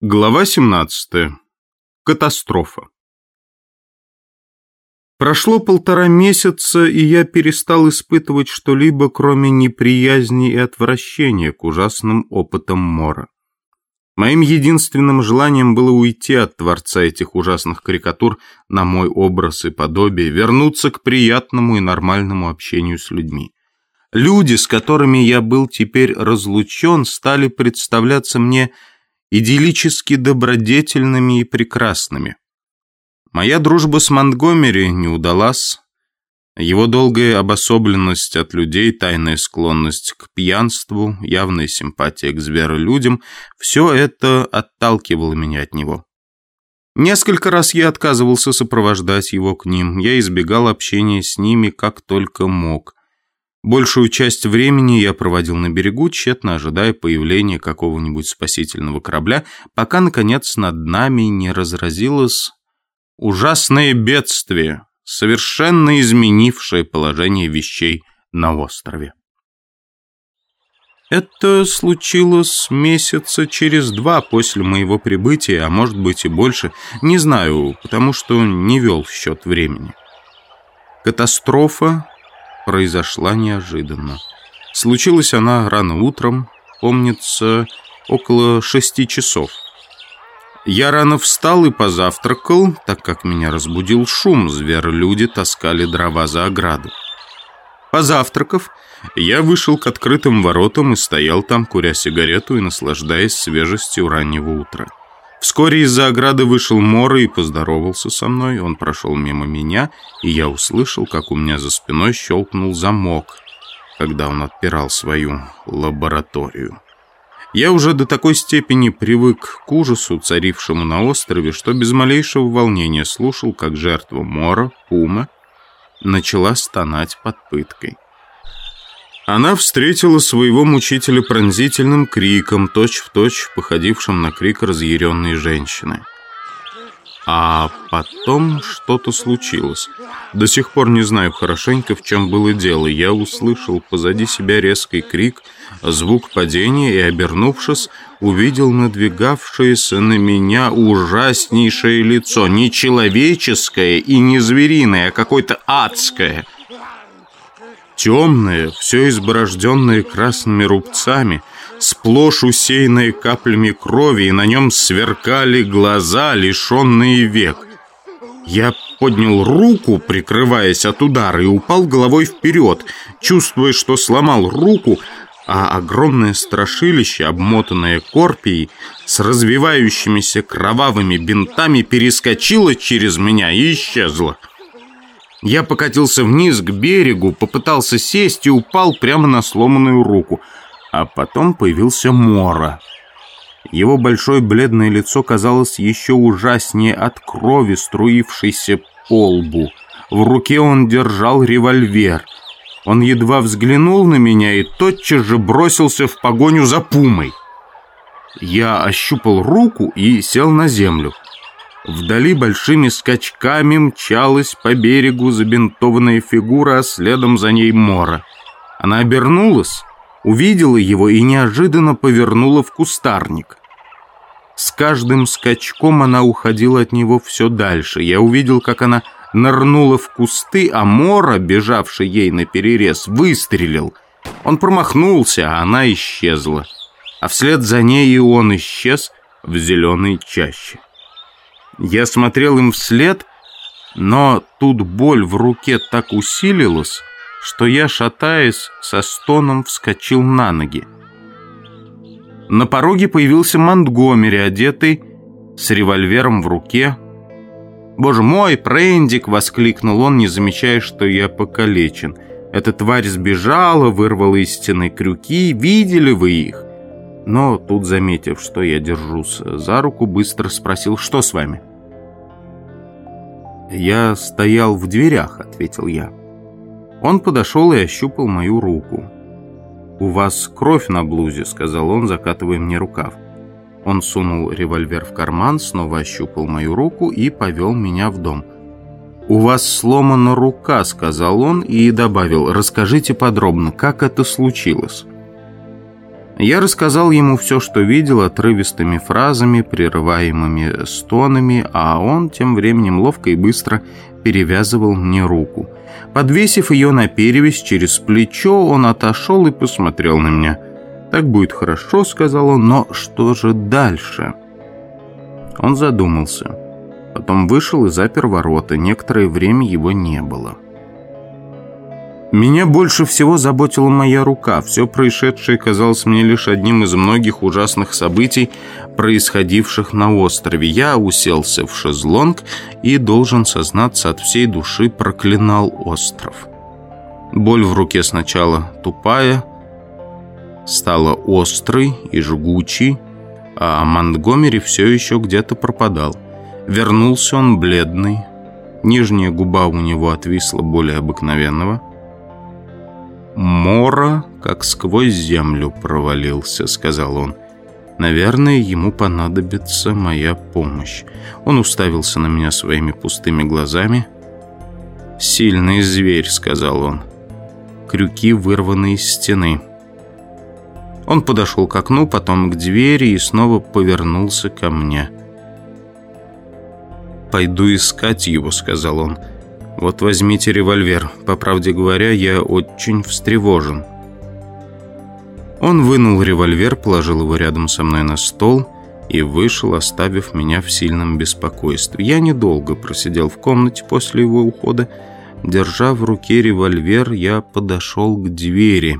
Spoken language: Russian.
Глава 17. Катастрофа. Прошло полтора месяца, и я перестал испытывать что-либо, кроме неприязни и отвращения к ужасным опытам Мора. Моим единственным желанием было уйти от творца этих ужасных карикатур на мой образ и подобие, вернуться к приятному и нормальному общению с людьми. Люди, с которыми я был теперь разлучен, стали представляться мне идиллически добродетельными и прекрасными. Моя дружба с Монтгомери не удалась. Его долгая обособленность от людей, тайная склонность к пьянству, явная симпатия к зверолюдям – все это отталкивало меня от него. Несколько раз я отказывался сопровождать его к ним, я избегал общения с ними как только мог. Большую часть времени я проводил на берегу, тщетно ожидая появления какого-нибудь спасительного корабля, пока, наконец, над нами не разразилось ужасное бедствие, совершенно изменившее положение вещей на острове. Это случилось месяца через два после моего прибытия, а может быть и больше, не знаю, потому что не вел счет времени. Катастрофа произошла неожиданно. Случилась она рано утром, помнится, около шести часов. Я рано встал и позавтракал, так как меня разбудил шум, зверолюди таскали дрова за ограду. Позавтракав, я вышел к открытым воротам и стоял там, куря сигарету и наслаждаясь свежестью раннего утра. Вскоре из-за ограды вышел Мора и поздоровался со мной. Он прошел мимо меня, и я услышал, как у меня за спиной щелкнул замок, когда он отпирал свою лабораторию. Я уже до такой степени привык к ужасу, царившему на острове, что без малейшего волнения слушал, как жертва Мора, Пума, начала стонать под пыткой. Она встретила своего мучителя пронзительным криком, точь-в-точь точь походившим на крик разъяренной женщины. А потом что-то случилось. До сих пор не знаю хорошенько, в чем было дело. Я услышал позади себя резкий крик, звук падения и, обернувшись, увидел надвигавшееся на меня ужаснейшее лицо. Не человеческое и не звериное, а какое-то адское — темное, все изборожденное красными рубцами, сплошь усеянное каплями крови, и на нем сверкали глаза, лишенные век. Я поднял руку, прикрываясь от удара, и упал головой вперед, чувствуя, что сломал руку, а огромное страшилище, обмотанное корпией, с развивающимися кровавыми бинтами, перескочило через меня и исчезло. Я покатился вниз к берегу, попытался сесть и упал прямо на сломанную руку. А потом появился Мора. Его большое бледное лицо казалось еще ужаснее от крови, струившейся по лбу. В руке он держал револьвер. Он едва взглянул на меня и тотчас же бросился в погоню за пумой. Я ощупал руку и сел на землю. Вдали большими скачками мчалась по берегу забинтованная фигура, а следом за ней Мора. Она обернулась, увидела его и неожиданно повернула в кустарник. С каждым скачком она уходила от него все дальше. Я увидел, как она нырнула в кусты, а Мора, бежавший ей на перерез, выстрелил. Он промахнулся, а она исчезла. А вслед за ней и он исчез в зеленой чаще. Я смотрел им вслед, но тут боль в руке так усилилась, что я, шатаясь, со стоном вскочил на ноги. На пороге появился Монтгомери, одетый с револьвером в руке. «Боже мой, Прендик!» — воскликнул он, не замечая, что я покалечен. «Эта тварь сбежала, вырвала из стены крюки. Видели вы их?» Но тут, заметив, что я держусь за руку, быстро спросил, что с вами? «Я стоял в дверях», — ответил я. Он подошел и ощупал мою руку. «У вас кровь на блузе», — сказал он, закатывая мне рукав. Он сунул револьвер в карман, снова ощупал мою руку и повел меня в дом. «У вас сломана рука», — сказал он и добавил, «расскажите подробно, как это случилось». Я рассказал ему все, что видел, отрывистыми фразами, прерываемыми стонами, а он тем временем ловко и быстро перевязывал мне руку. Подвесив ее на перевязь через плечо, он отошел и посмотрел на меня. «Так будет хорошо», — сказал он, — «но что же дальше?» Он задумался. Потом вышел и запер ворота. Некоторое время его не было. Меня больше всего заботила моя рука. Все происшедшее казалось мне лишь одним из многих ужасных событий, происходивших на острове. Я уселся в шезлонг и, должен сознаться, от всей души проклинал остров. Боль в руке сначала тупая, стала острой и жгучей, а Монтгомери все еще где-то пропадал. Вернулся он бледный, нижняя губа у него отвисла более обыкновенного – «Мора, как сквозь землю провалился», — сказал он. «Наверное, ему понадобится моя помощь». Он уставился на меня своими пустыми глазами. «Сильный зверь», — сказал он. Крюки вырваны из стены. Он подошел к окну, потом к двери и снова повернулся ко мне. «Пойду искать его», — сказал он. «Вот возьмите револьвер. По правде говоря, я очень встревожен». Он вынул револьвер, положил его рядом со мной на стол и вышел, оставив меня в сильном беспокойстве. Я недолго просидел в комнате после его ухода. Держа в руке револьвер, я подошел к двери.